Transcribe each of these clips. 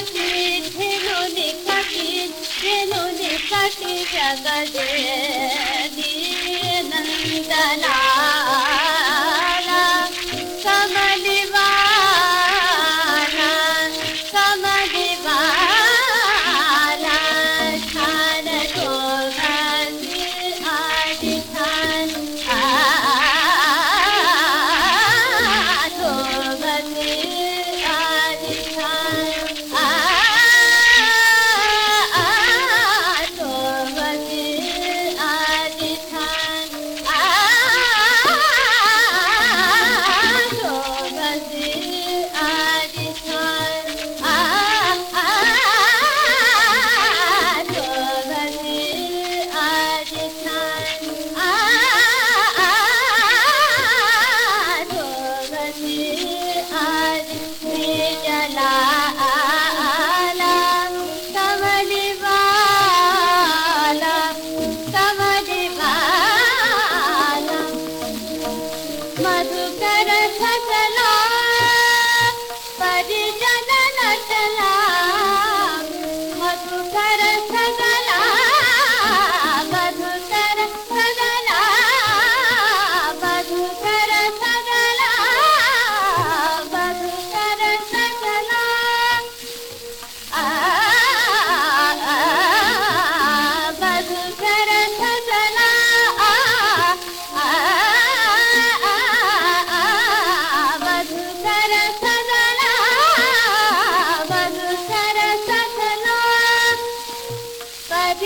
sakit, helodi sakit, helodi sakit, jagade, dinandala. me.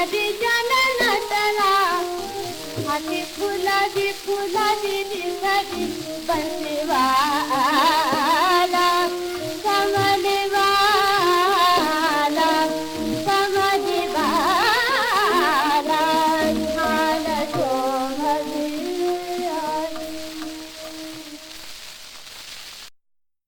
Adi jana na tala, ani pula